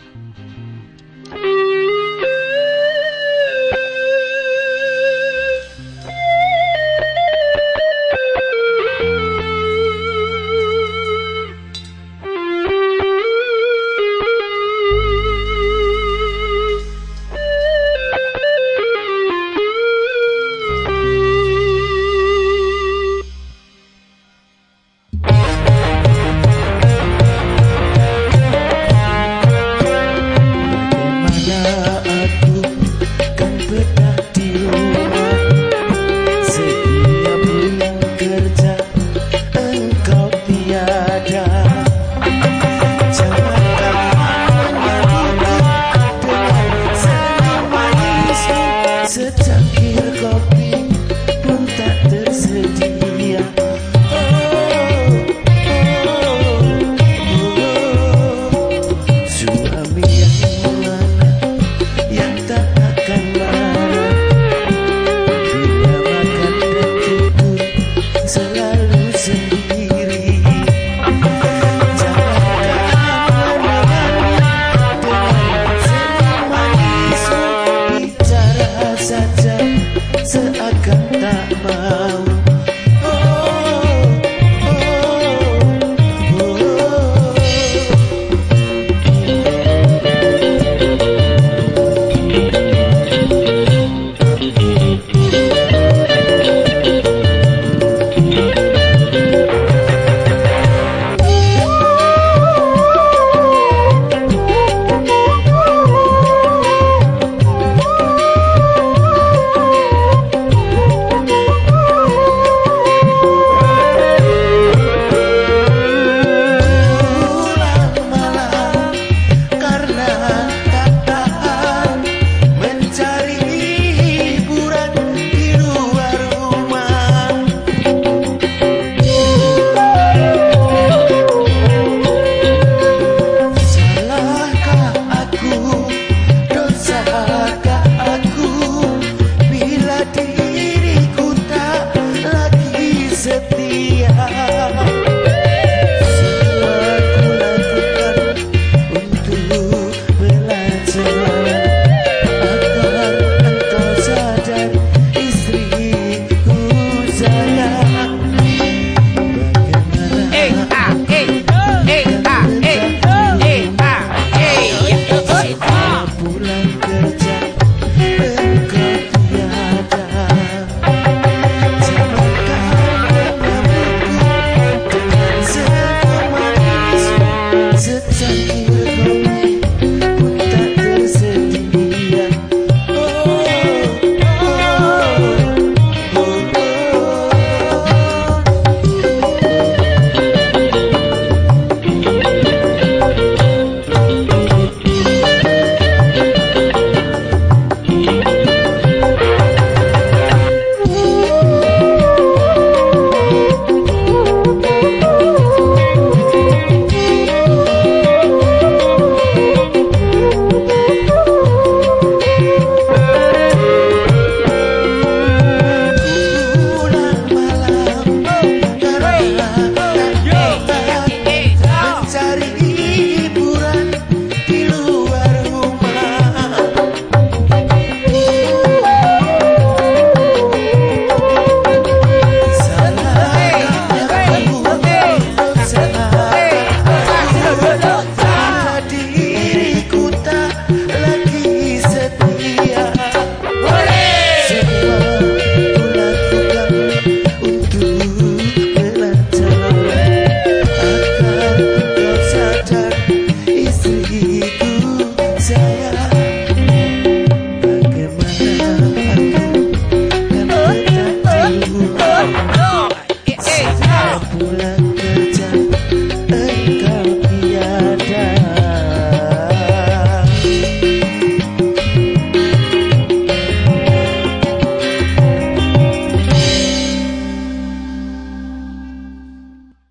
Música love me. bye seguir.